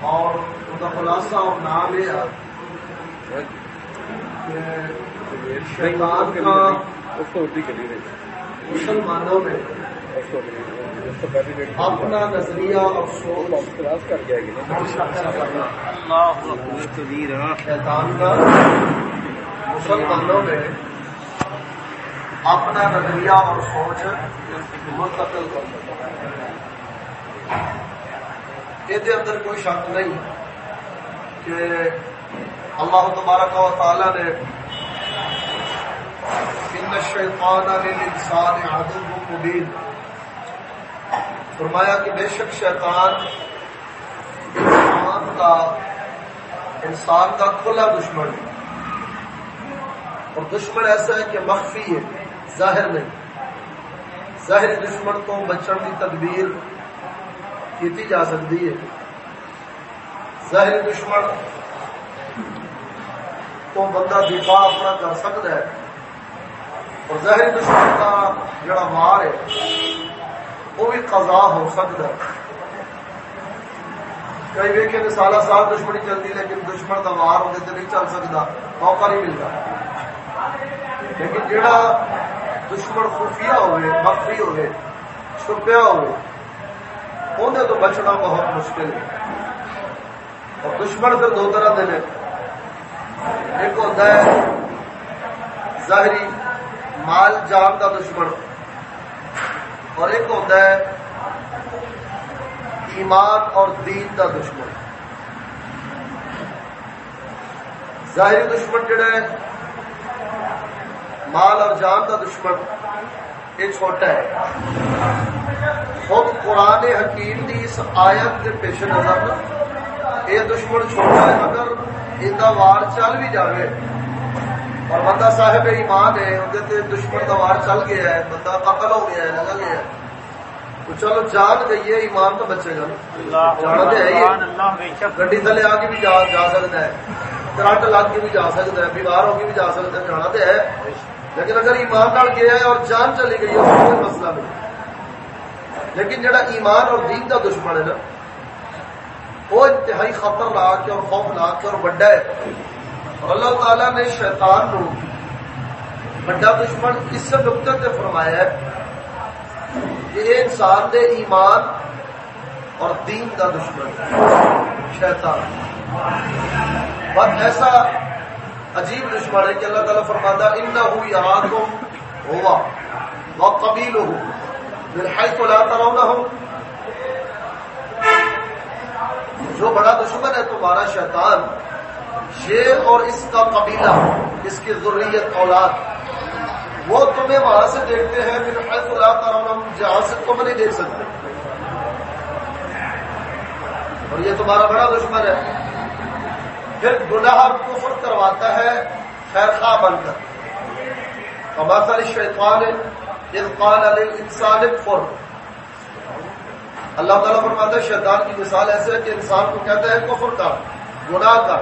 اور ان کا خلاصہ اور نام یہ شیطان کا مسلمانوں میں اپنا نظریہ اور سوچ کر جائے گی شیطان کا۔ مسلمانوں میں اپنا نظریہ اور سوچ منتقل کر سکتا یہ اندر کوئی شک نہیں کہ اللہ تبارک و تعالی نے ان الشیطان للانسان مبین۔ فرمایا کہ بے شک شیطان انسان کا انسان کا کھلا دشمن ہے۔ اور دشمن ایسا ہے کہ مخفی ہے۔ ظاہر نہیں۔ ظاہری دشمن کو بچن کی تدبیر کی جا سکتی ہے۔ ظاہری دشمن کو بندہ دفاع اپنا کر سکتا ہے۔ اور ظاہری دشمن کا جڑا مار ہے، وہ بھی قضا ہو سکتا ہے۔ کئی ویکے کہ سالہ سال دشمنی چلتی لیکن دشمن کا وار ہونے سے نہیں چل سکتا، موقع نہیں ملتا۔ لیکن جڑا دشمن خفیہ ہوئے، مخفی ہوئے چھپیا ہوئے۔ انہیں تو بچنا بہت مشکل ہے۔ اور دشمن پھر دو طرح دے ایک ہوتا ہے ظاہری مال جان کا دشمن، اور ایک ہوتا ہے ایمان اور دین کا دشمن۔ ظاہری دشمن جڑا ہے مال اور جان کا دشمن یہ چھوٹا ہے۔ خود قرآن حکیم کی اس آیت کے پیش نظر یہ دشمن چھوٹا ہے اگر ان وار چل بھی جائے اور بندہ صاحب ایمان ہے اندر دشمن کا وار چل گیا ہے بندہ قتل ہو گیا ہے لگا گیا ہے۔ تو چلو جان گئی ہے ایمان تو بچے گا جانا تو ہے ہی گڈی تھلے آ کے بھی جا سکتا ہے۔ کرنٹ لگ کے بھی جا سکتا ہے بیمار ہو کے بھی جا سکتا ہے جانا تو ہے۔ لیکن اگر ایمان نال گیا ہے اور جان چلی گئی ہے کوئی مسئلہ نہیں۔ لیکن جڑا ایمان اور دین کا دشمن ہے نا، وہ انتہائی خطر لا کے اور خوف لا کے اور بڑا ہے۔ اور اللہ تعالیٰ نے شیطان نو بڑا دشمن اس سے نقطے سے فرمایا ہے کہ یہ انسان دے ایمان اور دین کا دشمن شیطان۔ بس ایسا عجیب دشمن ہے کہ اللہ تعالیٰ فرماتا ان نہ ہوا وہ قبیل ہو حیث لا ترونہم. جو بڑا دشمن ہے تمہارا شیطان، یہ اور اس کا قبیلہ، اس کی ضروریت اولاد، وہ تمہیں وہاں سے دیکھتے ہیں پھر حیث لا ترونہم، جہاں سے تم نہیں دیکھ سکتے۔ اور یہ تمہارا بڑا دشمن ہے۔ پھر گناہ کفر کرواتا ہے خیر خواہ بن کر۔ اور شیطان قال انسان فر اللہ تعالیٰ فرماتا ہے، شیطان کی مثال ایسے ہے کہ انسان کو کہتا ہے، کفر کا گناہ کا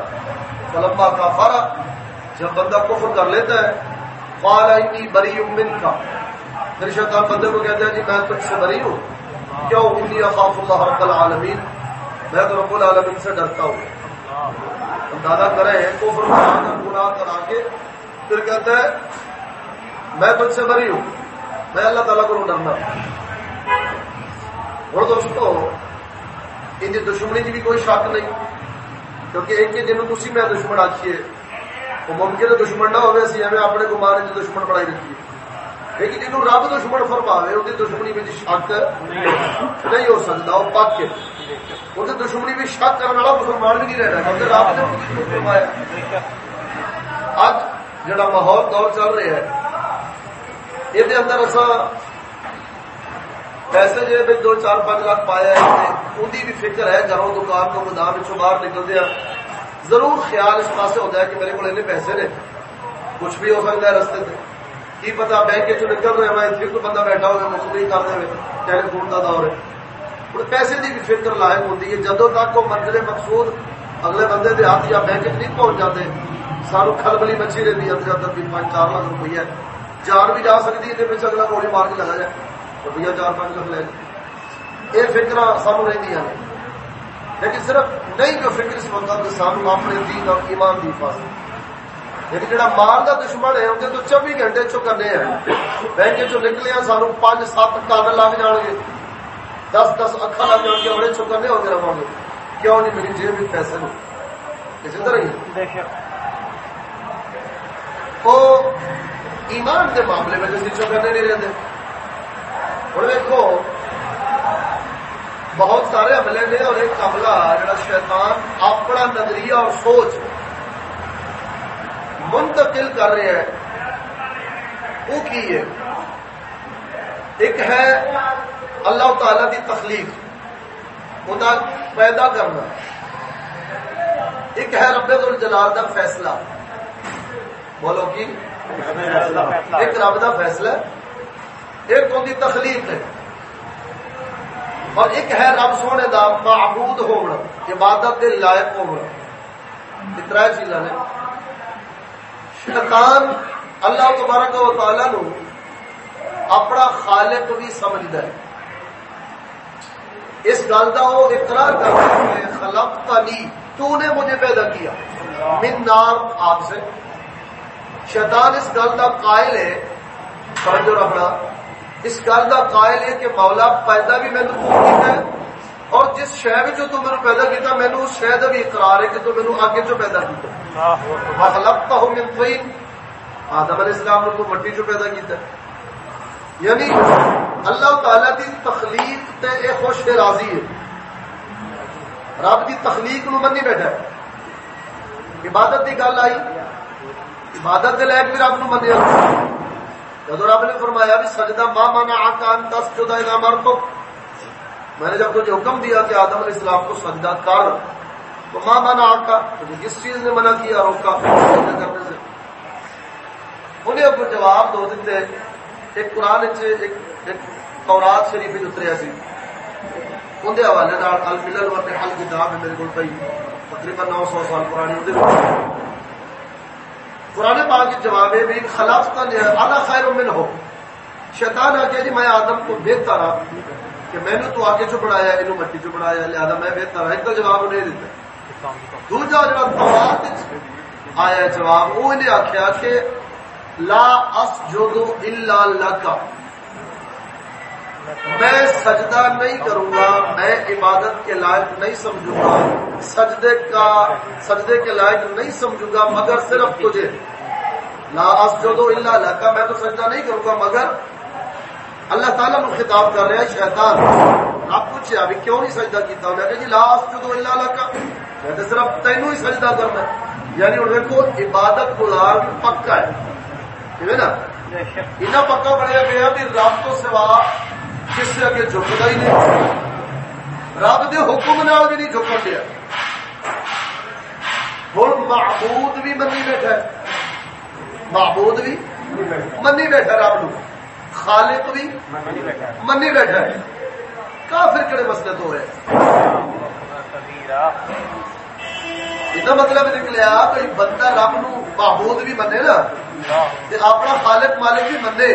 فلما کا فرا جب بندہ کفر کر لیتا ہے، قال انی بری من کا پھر شیطان بندے کو کہتا ہے جی میں تجھ سے بری ہوں۔ کیوں؟ انی اخاف اللہ رب العالمین میں تو رب العالمین سے ڈرتا ہوں۔ دادا کرے کفر گناہ کرا کے پھر کہتا ہے، میں تجھ سے بری ہوں، میں اللہ تعالیٰ کو ڈرنا ہوں دوستو، ان کی دشمنی کی بھی کوئی شک نہیں، کیونکہ ایک جنوب تھی میں دشمن آخیے وہ ممکن دشمن نہ ہوئے اپنے گمار کی دشمن بنائی رکھیے۔ لیکن جنوب رب دشمن فرماوے ان کی دشمنی میں شک نہیں ہو سکتا، وہ پک کے۔ ان کی دشمنی بھی شک کرنے والا مسلمان بھی نہیں رہنا کیونکہ رب نے فرمایا۔ اج جڑا ماحول دور چل رہا ہے یہ اندر اصا پیسے جی دو چار پانچ لاکھ پایا ہے ان کی بھی فکر ہے، گھروں، دکان کو گودام باہر نکلتے ہیں۔ ضرور خیال اس پاس ہوتا ہے کہ میرے کو پیسے نے، کچھ بھی ہو سکتا ہے رستے سے کی پتا بینک چ نکل رہے میں بندہ بیٹھا ہوا مختلف کر دے ٹیلی فون کا دور ہے پیسے کی بھی فکر لائق ہوتی ہے۔ جدو تک وہ منزل مقصود اگلے بندے کے ہاتھ یا بینک نہیں پہنچ جاتے سانو کھلبلی مچھی رہتی ہے۔ اندر اندر بھی پانچ چار لاکھ روپیہ۔ جان بھی جا سکتی ہے اگلا گولی مار کے لگا جائے۔ روپیہ چار پانچ لکھ لے یہ فکر سانو رہی ہیں۔ لیکن صرف نہیں، جو فکر اس وقت سانو اپنے دین اور ایمان دی حفاظت لیکن جہاں مال کا دشمن ہے اندر تو چوبی گھنٹے چکنے ہیں بینک چ نکلے سانو پانچ سات کن لگ جان گے دس دس اکھا لگ جان گے بڑے چکنے ہو کے رہا گے کیوں نہیں میری جیب پیسے نہیں اسی طرح ہی وہ ایمان کے معاملے میں جیسے چکنے نہیں رہتے ہوں دیکھو بہت سارے عملے نے اور ایک عملہ جڑا شیطان اپنا نظریہ اور سوچ منتقل کر رہے ہیں۔ وہ کی ہے؟ ایک ہے اللہ تعالی کی تخلیق۔ ان پیدا کرنا۔ ایک ہے رب الجلال کا فیصلہ۔ بولو کی؟ ایک رب کا فیصلہ۔ ایک ان کی تخلیق ہے۔ اور ایک ہے رب سونے دا معبود ہونا، عبادت دے لائق ہونا۔ تر چیزاں نے۔ شیطان اللہ تبارک و تعالی نو اپنا خالق بھی سمجھتا ہے۔ اس گل کا وہ اقرار کرتا ہے خلق تلی تو نے مجھے پیدا کیا۔ من نار آپ سے۔ شیطان اس گل کا قائل ہے۔ توجہ رکھنا۔ اس گل کا قائل ہے کہ مولا پیدا بھی مینو تو کیتا ہے۔ اور جس شہر جو تو میرے پیدا کیتا مینو اس شہر کا بھی اقرار ہے کہ تو مینو آگے جو پیدا کیتا خلقتا من طین. آدم علیہ السلام نے تو مٹی جو پیدا کیتا ہے یعنی اللہ تعالی دی تخلیق تے اے خوش راضی ہے. رب دی تخلیق نو منی بیٹھا ہے. عبادت دی گل آئی. عبادت دے لائق بھی رب نو منیا. جب رب نے فرمایا بھی سجدہ ماں مانا آکان دس جدا مر میں نے جب تجھے حکم دیا کہ آدم علیہ السلام کو سجدہ کر ماں مانا آکا تجھے کس چیز نے منع کیا روکا کرنے سے۔ انہیں اب جواب دو دیتے ایک قرآن ایک تورات شریف اتریا سی۔ اندر حوالے الملل و حل کتاب ہے میرے کو پی تقریباً نو سو سال پرانی اندر قرآن پاک کے جواب ہے بھی خلاف کا آدھا خیر من ہو شیطان آ گیا جی میں آدم کو بہتر ہوں کہ میں نے تو آگے چ بڑھایا یہ مٹی چ بڑھایا لہٰذا میں بہتر ہوں ایک تو جواب نہیں دیتا۔ دوجا جا آیا جواب وہ انہیں آخیا کہ لا اس جو الا لکا میں سجدہ نہیں کروں گا، میں عبادت کے لائق نہیں سمجھوں گا۔ سجدے کا، سجدے کے لائق نہیں سمجھوں گا، مگر صرف تجھے۔ لا جو اللہ لکا میں تو سجدہ نہیں کروں گا، مگر اللہ تعالیٰ کو خطاب کر رہے ہیں شیطان، آپ پوچھے ابھی کیوں نہیں سجدہ کیتا؟ انہیں کہ جی لا جو اللہ لکا میں تو صرف تینوں ہی سجدہ کرنا یعنی انہیں کو عبادت گزار پکا ہے۔ ٹھیک ہے نا؟ اتنا پکا بڑھیا گیا کہ رب تو سوا کس سے اگے جھکتا ہی نہیں۔ رب دے حکم نال بھی نہیں جھکن دیا۔ ہوں معبود بھی منی بیٹھا ہے۔ معبود بھی منی بیٹھا رب نو۔ خالق بھی منی بیٹھا ہے۔ کافر کہڑے مسئلے تو رہے یہ مطلب نکلیا کوئی بندہ رب نو معبود بھی منے نا اپنا خالق مالک بھی منے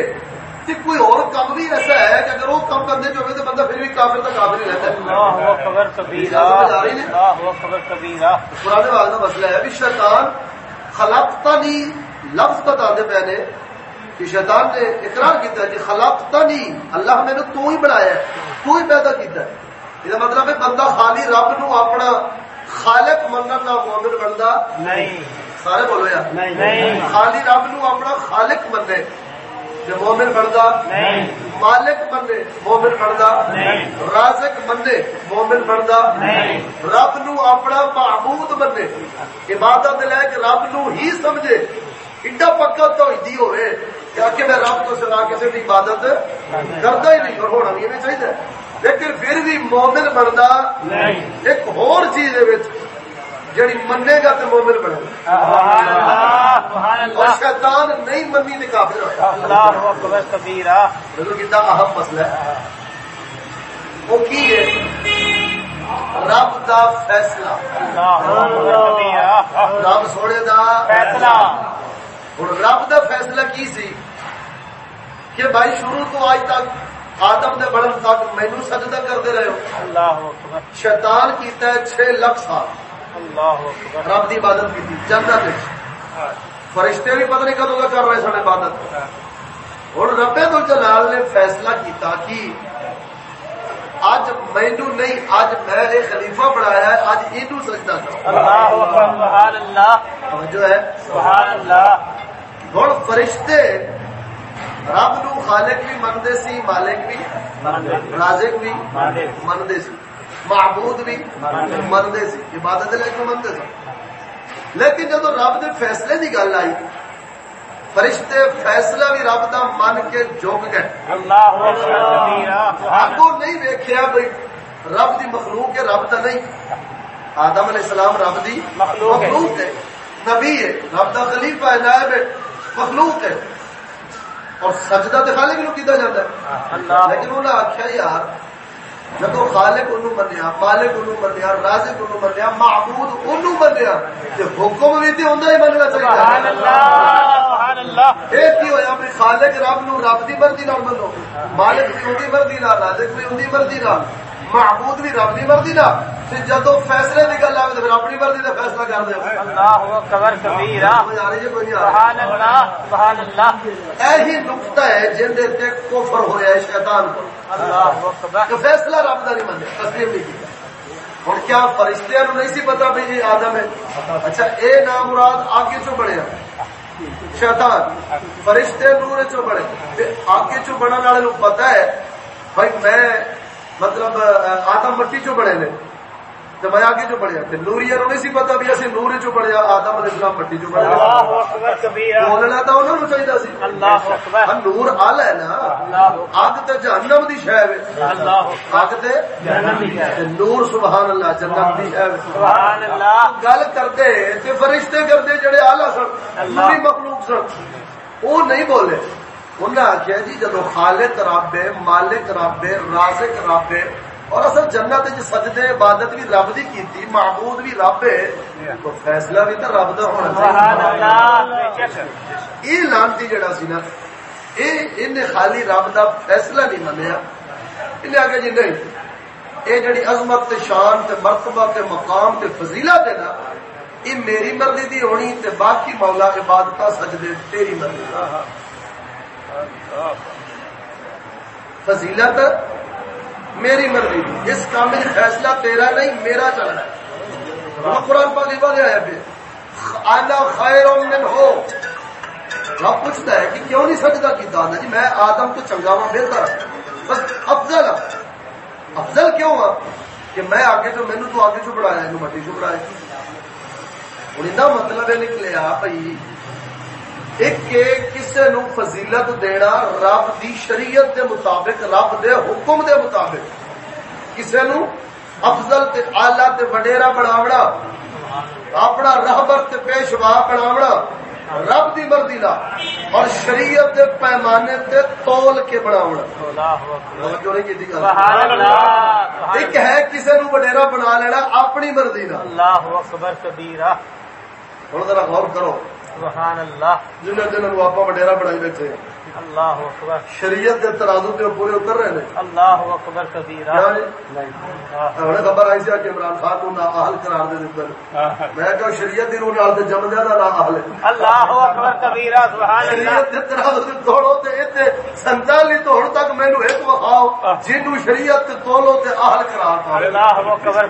کہ کوئی اور کم بھی ایسا ہے کہ اگر وہ کم تو بندہ پھر بھی کافر تک کافر ہی رہتا ہے کا مسئلہ ہے بھی شیطان لفظ بتا دے پہ نے کہ شیطان نے اقرار کیتا ہے کہ اللہ میں نے تو ہی بنایا ہے تو ہی پیدا کیتا ہے یہ مطلب ہے بندہ خالی رب نو اپنا خالق مننا کا مومن بنتا نہیں۔ سارے بولو یار۔ خالی رب نو اپنا خالق مننے۔ جو مومن بنتا مالک بنے مومن بنتا رازق بنے مومن بنتا رب نو اپنا معبود بنے عبادت لے کے رب نو ہی سمجھے۔ ایڈا پکا تو ہی ہوئے کہ میں رب تو سنا کسی کی عبادت کرتا ہی نہیں اور ہونا بھی چاہیے لیکن پھر بھی مومن بنتا ایک ہور چیز جڑی منے گا تو مومن بنے اور شیطان نہیں منی تو کافر کتنا اہم مسئلہ ہے۔ وہ کی ہے؟ رب دا فیصلہ۔ رب سونے دا فیصلہ۔ ہوں رب دا فیصلہ کی سی؟ کہ بھائی شروع تو آج تک آدم نے بڑھن تک مینو سجدہ کرتے رہے ہو۔ شیطان کیتا ہے چھ لاکھ سال۔ اللہ رب کی عبادت کی جنت فرشتے بھی پتہ نہیں کدوں کا کر رہے سن عبادت۔ ہوں ربے تو جلال نے فیصلہ کیتا کہ اج مینو نہیں اج میں یہ خلیفہ بنایا ہے اج یہ سجدہ کرو۔ سبحان اللہ۔ جو ہے۔ سبحان اللہ۔ ہوں فرشتے رب نو خالق بھی منتے سی مالک بھی رازق بھی منتے سی۔ معبود بھی منتے سی عبادت لے کے منتے سن۔ لیکن جب رب کے فیصلے کی گل آئی فرشتے فیصلہ بھی رب کا من کے جگ گئے۔ آگو نہیں ویکیا بھائی رب دی مخلوق ہے رب کا نہیں۔ آدم علیہ السلام رب دی مخلوق ہے۔ نبی ہے رب کا خلیفہ ہے نائب ہے مخلوق ہے۔ اور سجدہ تو خالق نو کیتا جاتا ہے۔ لیکن انہوں نے آخیا یار جب خالق انہوں منیا مالک انہوں منیا رازق انہوں منیا معبود انہوں منیا تے حکم بھی تے ہوندا ہی مننا چاہیے کی ہویا بھی خالق رب نو رب دی مرضی نال منو مالک بھی اودی مرضی نال رازق بھی اودی مرضی نال۔ معبود بھی رب دی مرضی تے جدوں فیصلے دی گل تے پھر اپنی مرضی دا فیصلہ کر دے۔ اللہ ایہی نقطہ ہے جن دے تے کفر ہویا ہے شیطان کو۔ فیصلہ رب دا نہیں منیا تسلیم نہیں کیتا۔ ہوں کیا نو نہیں سی پتا بھی یہ آدم ہے؟ اچھا اے نام مراد آگے چو بڑھیا شیطان۔ فرشتے نور چو بڑے آگے چو بڑھنے والے پتا ہے بھائی میں مطلب آدم مٹی چو بڑے نے تو میں آگے جو بڑھیا تے نوریا نو نہیں سی پتا بھی اسی نور چو بڑھیا آدم علیہ السلام مٹی چو بڑھیا اللہ اکبر کبیرہ بولنا تو انہوں نے چاہیے سی اللہ اکبر۔ ہاں نور آل ہے نا۔ اگ تے جہنم دی شے ہے۔ اللہ اگ تے تے نور سبحان اللہ جنت دی شے سبحان اللہ۔ گل کرتے تے فرشتے کرتے جڑے آلہ سن نوری مخلوق سن۔ وہ نہیں بولے۔ انہوں نے آخیا جی جدو خالق رب ہے مالک رب ہے رازق رب ہے اور اصل جنت چ سجدے عبادت بھی رب دی کیتی معبود بھی رب ہے تو فیصلہ بھی تو رب دا ہونا چاہیے۔ یہ لانتی جڑا سی نا یہ انہیں خالی رب دا فیصلہ نہیں منیا۔ انہیں آگے جی نہیں یہ جڑی عظمت تے شان تے مرتبہ تے مقام تے فضیلت ہے نا یہ میری مرضی دی ہونی تے باقی مولا عبادت سجدے تیری مرضی۔ فضیلت میری مرضی۔ دی اس کام فیصلہ تیرا نہیں، میرا چلنا ہے۔ قرآن پاک لکھا گیا ہے پہ آنا خیر من ہو۔ رب پوچھتا ہے کہ کیوں نہیں سجدہ کیتا؟ آنا جی میں آدم تو چنگا ہوں بہتر بس افضل افضل کیوں ہوں کہ میں آگے جو مینو تو آگے چو بڑھایا ہے مٹی چو بڑھایا ہوں مطلب یہ مطلب ہے نکلیا، بھائی ایک کسی نو فضیلت دینا رب دی شریعت دے مطابق رب دے حکم دے مطابق۔ کسی نو افضل تے آلہ تے وڈیرا بناونا اپنا رہبر تے پیشوا بناونا رب دی مرضی لا اور شریعت دے پیمانے تے تول کے بناونا۔ سبحان اللہ ایک ہے کسی نو وڈیرا بنا لینا اپنی مرضی نال۔ اللہ اکبر کبیرہ۔ ہن ذرا غور کرو۔ سبحان اللہ جنہوں جنہوں آپ وڈیرا بنائی بیٹھے اللہ اکبر۔ شریعت کے ترازو کے پورے اتر رہے ہیں۔ اللہ اکبر جی؟ ہمیں خبر آئی سی کہ عمران خان کو نہ اہل قرار دے ہیں میں کہ شریعت دی روح نال تے جم جانا نہ اہل۔ اللہ اکبر کبیرہ سبحان اللہ شریعت کے ترازو سے توڑو تے ایتھے سنتالی توڑ تک مینو ایک وخاؤ جنوں شریعت تے تولو تے اہل قرار پاؤ اللہ اکبر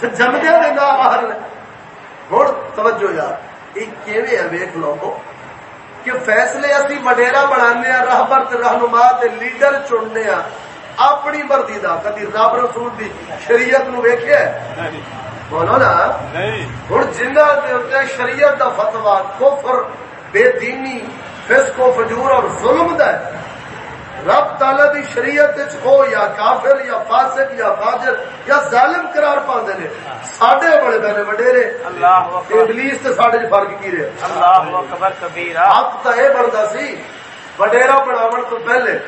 جی جم جانا نہ اہل۔ ہوں توجہ یار یہ کیویں ہے ویکھ لو کہ فیصلے اسی وڈیرا بنانے رہبر تے رہنما تے لیڈر چننے ہیں اپنی مرضی دا کدی رب رسول دی شریعت نو ویکھیا بولو نا ہوں جنہ دے اتنے شریعت دا فتوا کفر بے دینی فسق و فجور اور ظلم دا ہے رب تعالی دی شریعت ہو یا کافر یا فاسق یا فاجر یا ظالم قرار پاندے نے. ساڈے بڑے بڑے وڈیرے. اللہ اکبر. ابلیس تے ساڈے وچ فرق کی رہے. اللہ اکبر کبیرہ حق تا اے بندا سی وڈیرا بناون تو پہلے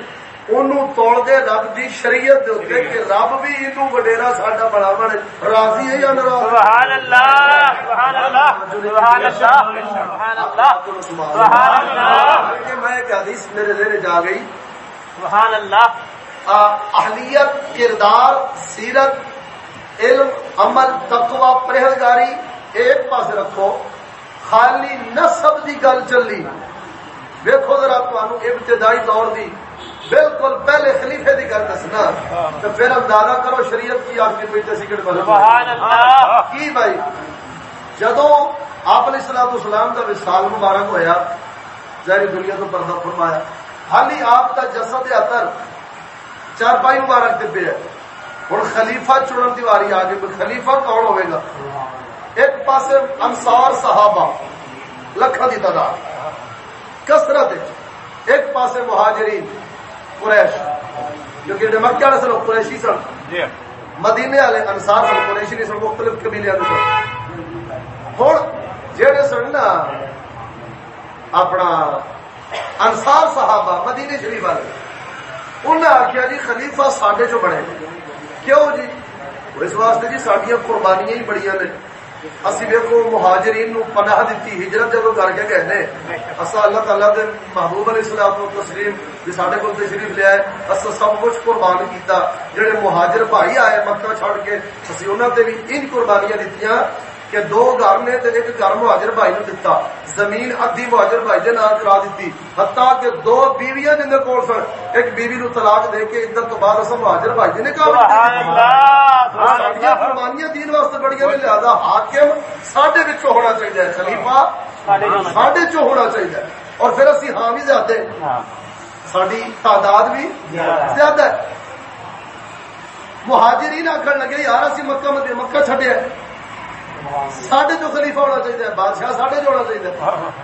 اونوں توڑ دے رب دی شریعت دے اوتے کہ رب بھی اینو وڈیرا ساڈا بناون راضی ہے یا ناراض سبحان اللہ سبحان اللہ سبحان اللہ سبحان اللہ سبحان اللہ. کہ میں ایک حدیث میرے ذہن جا گئی۔ سبحان اللہ. اہلیت کردار سیرت علم عمل تقوی پرہیزگاری ایک پاس رکھو. خالی نسب دی گل چلی. ویکو ذرا تمہیں ابتدائی دور دی. بالکل پہلے خلیفے دی گل دسنا. تو پھر اندازہ کرو شریعت کی آخری پہ سکٹ بن کی بھائی؟ جدو آپ نے سلام اسلام کا وسال مبارک ہویا ظاہری دنیا تو پردہ فرمایا. حالی آپ کا جسد چار پائی مبارک دبے ہے۔ ہوں خلیفہ چنن کی واری آ گئی خلیفہ کون ہوئے گا؟ ایک پاس انصار صحابہ لکھا دی تعداد۔ کسرت ایک پاس مہاجرین قریش۔ کیونکہ مکہ والے سن قریشی سن۔ جی۔ مدینے والے انصار سن قریشی نہیں سن مختلف قبیلے سن۔ ہوں جہے سن نا اپنا انصار صحابہ مدینے شریف والے۔ انہیں آخیا جی خلیفہ سڈے چ بنے۔ کیوں جی؟ اس واسطے جی سڈیا قربانیاں ہی بڑی نے۔ اسی ویکو مہاجرین نو پناہ دیتی ہجرت جب کر کے گئے نے اصا اللہ تعالی دے محبوب علیہ السلام و تسلیم جی ساڈے کول تشریف لے آئے۔ اصا سب کچھ قربان کیتا۔ جڑے مہاجر بھائی آئے مکہ چھڑ کے، اسی انہاں تے بھی ان قربانیاں دتیاں۔ کہ دو گھر نے ایک گھر مہاجر بھائی نے دتا زمین ادھی مہاجر بھائی دے نام کرا دیتی حتیٰ کہ دو بیویاں جن کول سن ایک بیوی نو طلاق دے کے ادھر تو بعد اصل مہاجر بھائی جی نے کہا قربانیاں دین واسطے بڑی نے لہذا حاکم ساڈے وچوں ہونا چاہیے خلیفہ ساڈے چوں ہونا چاہیے اور پھر اسی ہاں بھی زیادہ ہاں۔ ساری تعداد بھی زیادہ ہے۔ مہاجرین آخر لگے یار اسی مکہ مکہ چڈیا سڈے جو خلیفہ ہونا چاہیے بادشاہ سڈے جو ہونا چاہیے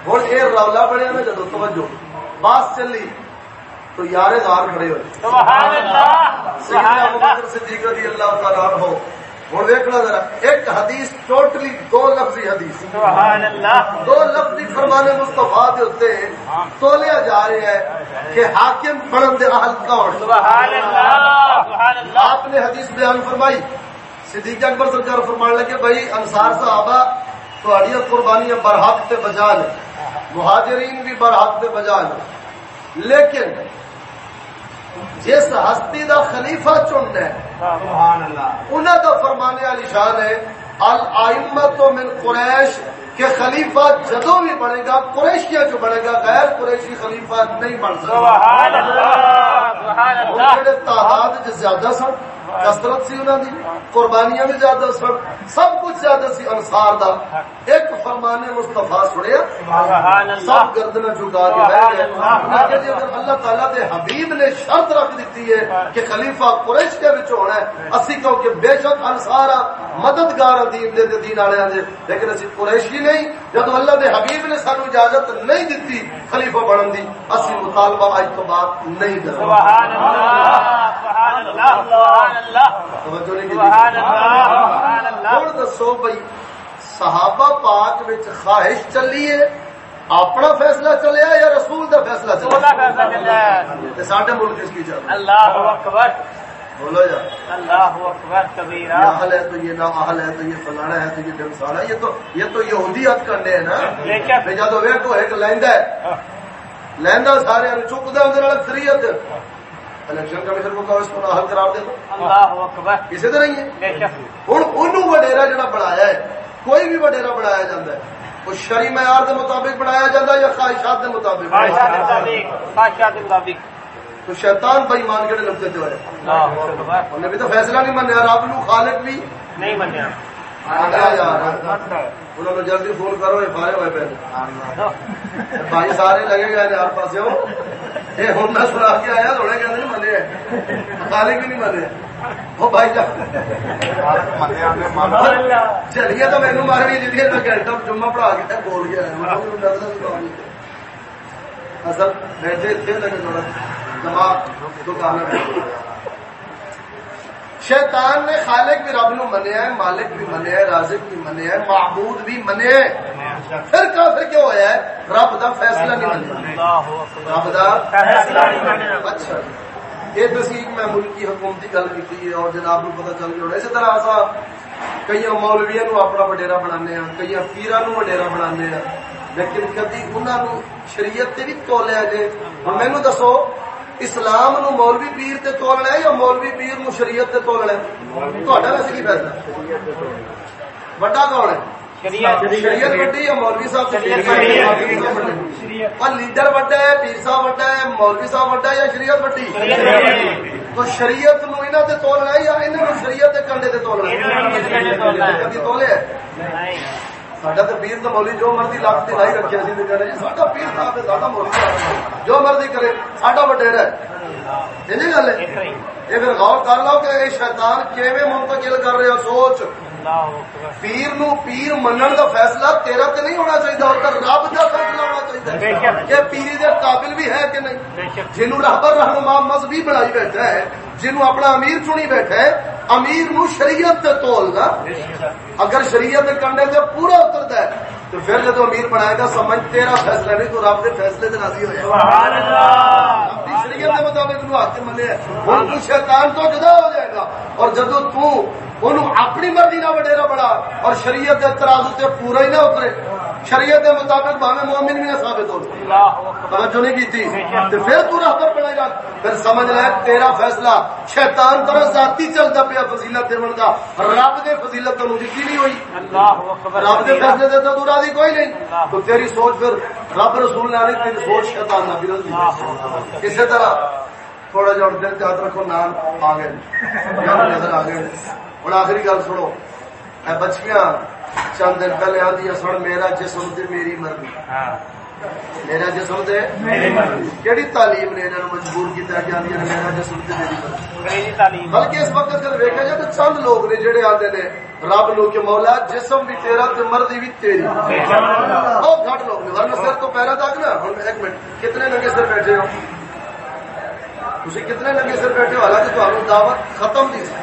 ہوں یہ رولا بڑھیا نا جدو توجہ بس چلی تو یار غار کھڑے ہوئے صدیق رضی اللہ تعالیٰ ہو ہوں دیکھنا ذرا ایک حدیث ٹوٹلی دو لفظی حدیث دو لفظی فرمانے مستفا دے تولیا جا رہے ہیں کہ حاکم بڑھن دے اہل کون آپ نے حدیث بیان فرمائی صدیق اکبر سرکار فرمان لگے بھائی انصار صحابہ تھوڑی قربانیاں برحق تے بجا لے مہاجرین بھی برحق تے بجا لے لیکن جس ہستی دا خلیفہ چننا ہے انہوں دا فرمانے والی شان ہے الائمت من قریش کہ خلیفہ جدو بھی بنے گا قریشیا جو بنے گا غیر قریشی خلیفہ نہیں بن سکتا۔ تعداد زیادہ سن کسرت سی انہوں دی قربانیاں بھی زیادہ سن سب کچھ زیادہ سی انصار دا۔ ایک فرمان مستفا سنیا سب گردن جھکا کے بہ گئے جی اگر اللہ تعالیٰ دے حبیب نے شرط رکھ دیتی ہے کہ خلیفہ قریش کے بچ ہونا ہے اسی کہو کہ بے شک انصار مددگار دین دے دین والے دے۔ لیکن اسی قریشی نہیں جب اللہ دے حبیب نے سانو اجازت نہیں دیتی خلیفہ بنن دی اسی مطالبہ اج تو بعد نہیں کرتے سبحان اللہ سبحان اللہ سبحان ہوں دسو بھائی صحابہ پاک خواہش چلی ہے اپنا فیصلہ چلیا یا رسول کا فیصلہ چلیا؟ ملک کی چل اللہ اکبر. بولو جا اللہ اکبر کبیر اہل ہے تو یہ نہ اہل ہے تو یہ فلانا ہے تو یہ یہ تو یہ تو یہودیت کرنے ہیں نا؟ جب ویکو ایک لیندا ہے لیندا سارے اندر اکثریت الیکشن کمیشن کو کہو اس کو حل قرار دے دو اسی طرح ہی ہے ہوں ان وڈیرا جڑا بنایا ہے کوئی بھی وڈیرا بنایا جاتا ہے وہ شری معیار کے مطابق بنایا جاتا ہے یا خواہشات کے مطابق تو شیطان بھائی مان کے لگتے جو ہے انہیں بھی تو فیصلہ نہیں منیا رب نو خالق بھی نہیں منیا انہوں نے جلدی فون کرو یہ فارے ہوئے پہلے بھائی سارے لگے گئے ہر پاس یہ ہوں میں سنا کے آیا تھوڑے کہ نہیں منے خالق بھی نہیں منے وہ بھائی چلیے تو مینو مار بھی جی گھنٹہ جمعہ پڑھا کے بول گیا اصل بیٹھے اتنے لگے تھوڑا دماغ دکان میں شیطان نے خالق بھی رب نو منیا ہے مالک بھی منیا ہے رازق بھی منیا ہے معبود بھی منیا ہے۔ پھر کافر کیوں ہوا ہے؟ رب دا فیصلہ نہیں منیا۔ رب دا اچھا۔ یہ تصدیق میں ملک کی حکومتی گل کی اور جناب نو پتا چل گیا۔ اسی طرح ایسا کئی مولویا نو اپنا وڈیرا بنا کئی پیرا نو وڈیرا بنا لیکن کدی انہوں شریعت بھی تولیا جائے ہوں مینو دسو اسلام نو مولوی پیر تے تولنا ہے یا مولوی پیر نو شریعت تے تولنا ہے؟ تہاڈا ویسے کی فیصلہ؟ بڑا کون ہے؟ شریعت۔ بڑی یا مولوی صاحب اور لیڈر بڑا ہے پیر صاحب بڑا ہے مولوی صاحب بڑا ہے یا شریعت بڑی تو شریعت نو انہاں تے تولنا ہے یا انہاں نو شریعت دے کنڈے تے تولنا ہے؟ کبھی تولے ساڈا تو پیر تو مولی جو مرضی لاکھ دلائی رکھے سی کہہ رہے ساڈا پیر صاحب ساڈا مولی جو مرضی کرے ساڈا وڈیرا ہے یہ گل ہے یہ پھر غور کر لو کہ یہ شیطان کیویں منتقل کر رہے ہو سوچ پیر نو پیر منن دا فیصلہ تیرا تے نہیں ہونا چاہیے اور رب دا فیصلہ ہونا چاہیے کہ پیری دے قابل بھی ہے کہ نہیں؟ جنوں رب رہنما مذہبی بنائی بیٹھا ہے جنوں اپنا امیر چنی بیٹھا ہے امیر نو شریعت تے تولنا اگر شریعت کنڈے تے پورا اترتا ہے تو پھر جب امیر بنائے گا سمجھ تیرا فیصلہ نہیں تو رب کے فیصلے سے راضی ہو جائے گا شریعت کے مطابق ہاتھ ملے ہوں تو شیطان تو جدا ہو جائے گا۔ اور جب تو اپنی مرضی نہ وڈیرا بڑا اور شریعت کے ترازو سے پورا ہی نہ اترے شریعت کے مطابق بھاوے مومن بھی نہ ثابت ہو توجہ نہیں کی تھی تو پھر تو رہبر بنے گا پھر سمجھ لے تیرا فیصلہ شیطان طرح ذاتی چلتا پیا فضیلت دیون کا رب دے فضیلت تو مجھے نہیں ہوئی رب دے فیصلے دے تو راضی کوئی نہیں تو تیری سوچ پھر رب رسول نے تیری سوچ شیطان نہ بھی اسی طرح تھوڑا جا دل یاد رکھو نام آ گئے۔ نظر آ گئے۔ ہوں آخری گل سنو۔ اے بچیاں چند دن پہلے آدھی سن میرا جسم تے میری مرضی۔ میرا جسم تے کیڑی تعلیم نے انہوں مجبور کیا کہ آدھی میرا جسم تے میری مرضی۔ بلکہ اس وقت اگر ویکا جائے تو چند لوگ نے جڑے آتے نے رب لو کہ مولا جسم بھی تیرا تے مرضی بھی تیری۔ بہت گھٹ لوگ نے۔ ورنہ سر تو پیرا تک نا۔ ایک منٹ کتنے لگے سر بیٹھے ہو؟ تھی کتنے لگے سر بیٹھے ہو؟ حالانکہ دعوت ختم نہیں سی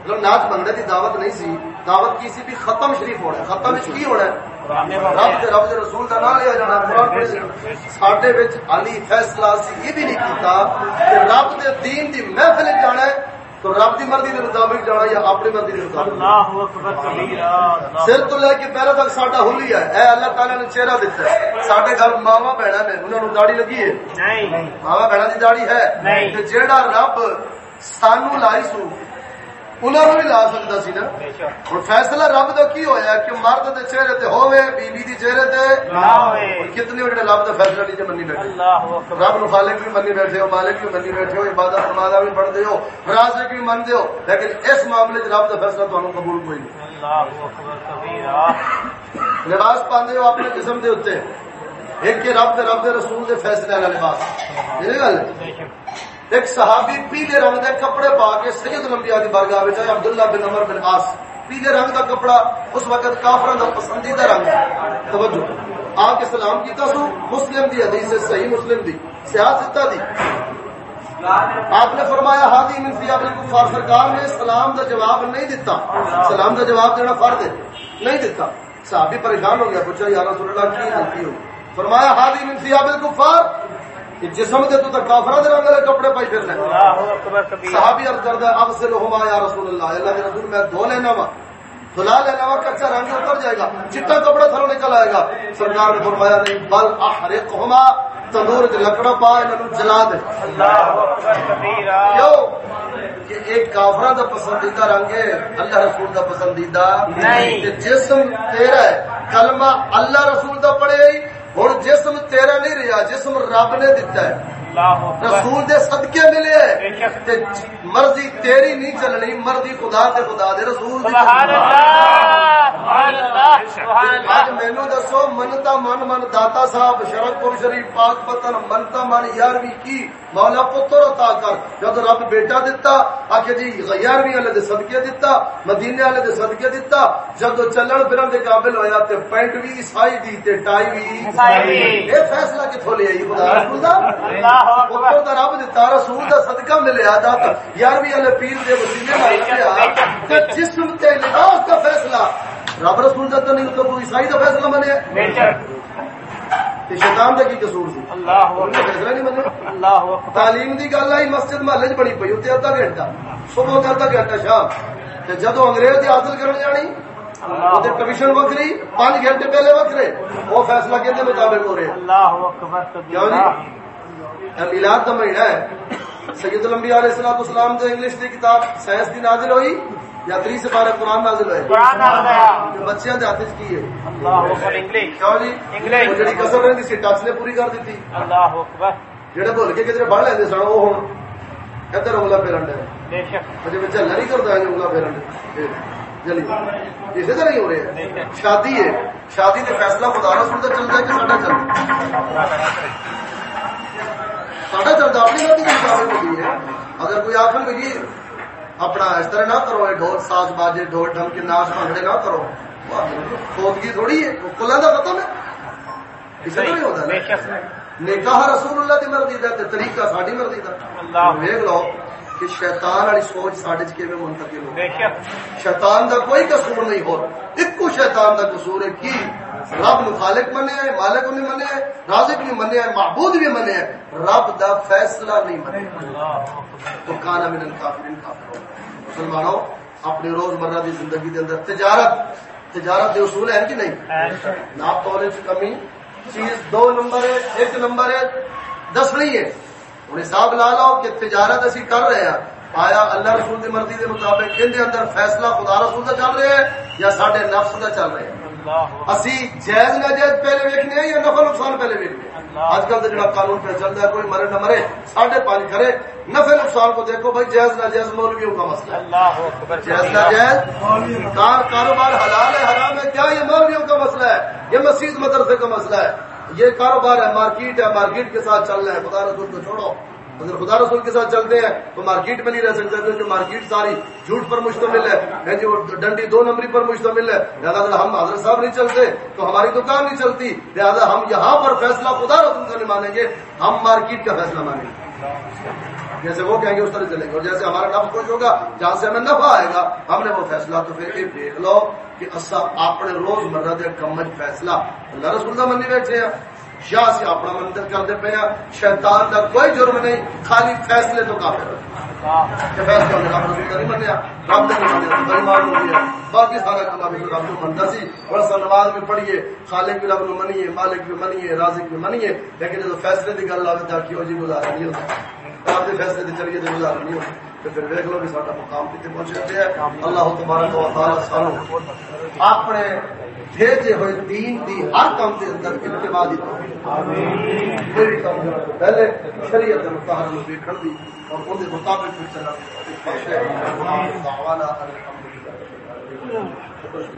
مطلب ناچ بندے کی دعوت نہیں سی۔ دعوت کی سی بھی ختم شریف ہونا ختم کی ہونا رب رب۔ کے رسول کا نام لیا جانا قرآن ساڈے علی فیصلہ سی یہ بھی نہیں کیتا کہ رب دے دین دی محفل جانا ہے۔ تو رب دی مرضی کے مطابق جانا یا اپنی مرضی کے مطابق سر تو لے کے پیروں تک ساڈا ہولی ہے۔ اے اللہ تعالی نے چہرہ دیتا ہے ساڈے گھر ماوا بہنا نے انہوں نے داڑھی لگی ہے؟ ماوا بہنا دی داڑھی ہے۔ جیڑا رب سانو لائی سو انہوں نے بھی لا سکتا سی نا ہوں فیصلہ رب کا کی ہوا کہ مرد کے چہرے تے ہوئے بیوی دی چہرے تے کتنے جڑے رب کا فیصلہ نہیں منی بیٹھے رب نو خالق بھی منی بیٹھے ہو مالک بھی منی بیٹھے ہو عبادت فرمادا بھی پڑھتے ہو رازق بھی منتے ہو لیکن اس معاملے رب کا فیصلہ تمہیں قبول کوئی نہیں لباس پاندے ہو اپنے قسم کے اتنے ایک رب دے رب دے رسول دے فیصلے والا لباس یہ گل ایک صحابی پیلے رنگ دے کپڑے پا کے سید لمبیا کی بارگاہ چاہے عبداللہ بن عمر بن آس پیلے رنگ دا کپڑا، اس وقت کافر دا پسندیدہ رنگ۔ توجہ۔ آ کے سلام کیتا سو، مسلم دی حدیث صحیح مسلم دی۔ سیاست دی۔ آپ نے فرمایا، ہادی من فی اپنے کفار، سرکار نے سلام دا جواب نہیں دیتا سلام دا جواب دینا فرض ہے۔ نہیں دیتا صحابی پریشان ہو گیا، پوچھا یا رسول اللہ کی غلطی ہو فرمایا، ہادی من فی اپنے کفار جسم دے تو کافر دے رنگ والے کپڑے پائی پھرنے صحابی عرض کردا اب سے لوہما یا رسول اللہ اللہ کے رسول میں دھو لینا وا۔ دھلا لینا وا کچا رنگ اتر جائے گا۔ چٹا کپڑا تھرو نکل آئے گا۔ سرکار نے فرمایا نہیں بل احرقهما تندور وچ لکڑا پا انہاں جلا دے۔ کیوں؟ کہ ایک کافرہ دا پسندیدہ رنگ ہے اللہ رسول دا پسندیدہ۔ نہیں۔ جسم تیرا ہے کلمہ اللہ رسول دا پڑھے ہوں جسم تیرا نہیں رہا جسم رب نے دتا ہے۔ رسول دے صدقے ملے مرضی تیری نہیں چلنی مرضی خدا دے خدا دے۔ رسول مینو دسو منتا من من داتا صاحب شرک پور شریف پاک پتن منتا من یارویں کی؟ مولا پتر عطا کر۔ جب رب بیٹا آخر جی یارویں والے دے صدقے دتا مدینے والے دے صدقے دتا جب چلن پھرن دے قابل ہویا تے پینٹ بھی عیسائی دی تے ٹائی بھی یہ فیصلہ کتوں لے آئی خدا رسول دا؟ پتر دا رب دتا رسول دا صدقہ ملیا دا یارویں والے پیر دے وسیلے تے جسم تے لباس کا فیصلہ۔ رب رسول دا تو نہیں تو عیسائی دا فیصلہ منیا۔ شیطان کا کی قصور سی؟ فیصلہ نہیں منیا۔ تعلیم دی گل آئی مسجد محلے چ بڑی پی اتنے ادھا گھنٹہ۔ صبح ادھا گھنٹہ شام۔ جدو انگریز حاصل کرنے جانی کمیشن وکری پانچ گھنٹے پہلے وکرے وہ فیصلہ کہتے مطابق ہو رہے جی میلاد کا مہینہ ہے۔ سید الانبیاء علیہ السلام اسلام جو انگلش کی کتاب سائنس کی نازل ہوئی یا تری سے بارہ قرآن نازل ہوئے جو بچیاں دے ہاتھ کی ہے۔ کیوں جی؟ انگلش۔ جڑی سی ٹچ نے پوری کر دیتی۔ اللہ اکبر۔ جڑے بھول کے کدھر پڑھ لیندے سن وہ ہن ادھر انگلا پھیرن دے۔ بے شک۔ مجھے بچہ نہیں کرتا ہے انگلا پھیرن دے۔ جلی۔ اسی طرح ہی ہو رہے۔ ہیں شادی ہے۔ شادی تے فیصلہ خدا رسول دا چلتا ہے کہ ساڈا چلتا ساڈا چلتا اپنی غلطی کے مطابق ہوتی ہے اگر کوئی آخر میں جی اپنا اس طرح نہ کرو یہ ڈھول ساز باجے ڈھول ڈھم کے ناچ بھنگڑے نہ کرو خودگی تھوڑی ہے کلا کا ختم ہے اسی طرح ہی ہوتا شک نکاح رسول اللہ کی مرضی کا طریقہ ساری مرضی کا دیکھ لو کہ شیطان والی سوچ ساڈے چ کیویں منتقل ہو؟ بے شک۔ شیطان دا کوئی قصور نہیں ہو۔ ایکو شیطان دا قصور ہے کی رب نو خالق منیا ہے مالک نہیں منیا ہے رازق نہیں منیا ہے معبود بھی منیا ہے۔ رب دا فیصلہ نہیں منیا تو کانا من الکافرین کافر مسلمانوں اپنی روزمرہ دی زندگی دے اندر تجارت تجارت دے اصول ہیں کہ نہیں؟ ناپ تولے سے کمی۔ چیز دو نمبر ہے ایک نمبر ہے دس نہیں ہے۔ ہوں۔ حساب لا لو کہ تجارت اسی کر رہے ہیں۔ آیا اللہ رسول کی مرضی کے مطابق ان دے اندر فیصلہ خدا رسول کا چل رہا ہے یا سارے نفس کا چل رہا ہے اسی جائز ناجائز پہلے ویکنے یا نفع نقصان پہلے ویکنے آج کل تو جڑا قانون پہ چلتا ہے کوئی مرے نہ مرے ساڑھے پانچ کرے۔ نفع نقصان کو دیکھو بھائی جائز ناجائز مولویوں کا مسئلہ اللہ اکبر جائز ناجائز کار کاروبار حلال ہے حرام ہے کیا یہ مولویوں کا مسئلہ ہے؟ یہ مسجد مدرسے کا مسئلہ ہے۔ یہ کاروبار ہے مارکیٹ ہے مارکیٹ کے ساتھ چل رہے ہیں خدا رسول کو چھوڑو۔ اگر خدا رسول کے ساتھ چلتے ہیں تو مارکیٹ میں نہیں رہ سکتے۔ کیونکہ مارکیٹ ساری جھوٹ پر مشتمل ہے جو ڈنڈی دو نمبری پر مشتمل ہے، لہٰذا اگر ہم حضرت صاحب نہیں چلتے تو ہماری دکان نہیں چلتی۔ لہٰذا ہم یہاں پر فیصلہ خدا رسول کا نہیں مانیں گے، ہم مارکیٹ کا فیصلہ مانیں گے۔ جیسے وہ کہیں گے اس طرح چلیں گے اور جیسے ہمارا نفس خوش ہوگا، جہاں سے ہمیں نفع آئے گا، ہم نے وہ فیصلہ تو پھر یہ دیکھ لو کہ اصا اپنے روز مرہ دے کم فیصلہ اللہ رسول اللہ منی بیٹھے ہیں۔ یا سے اپنا منتر کرتے پے ہیں۔ شیطان کا کوئی جرم نہیں، خالی فیصلے تو کافی کہ فیصلہ ہونے نہیں رب نے ہو گیا باقی سارا رب کو منتا سی اور نماز بھی پڑھیے خالق بھی رب کو منیے مالک بھی منیے رازق بھی منیے لیکن جب فیصلے کی گل آئے تاکہ وہ جی گزارا نہیں ہوتا آپ کے فیصلے چلیے تو گزارا نہیں ہوتا تو پھر دیکھ لو کہ سارا مقام کتنے پہنچے ہے اللہ تبارک و سانو اپنے بھیجے ہوئے دین دی ہر کام کے اندر اتباع دی کوئی کام پہلے شریعت مطابق میں دیکھن دی اور ان کے مطابق پھر چلنا الحمدللہ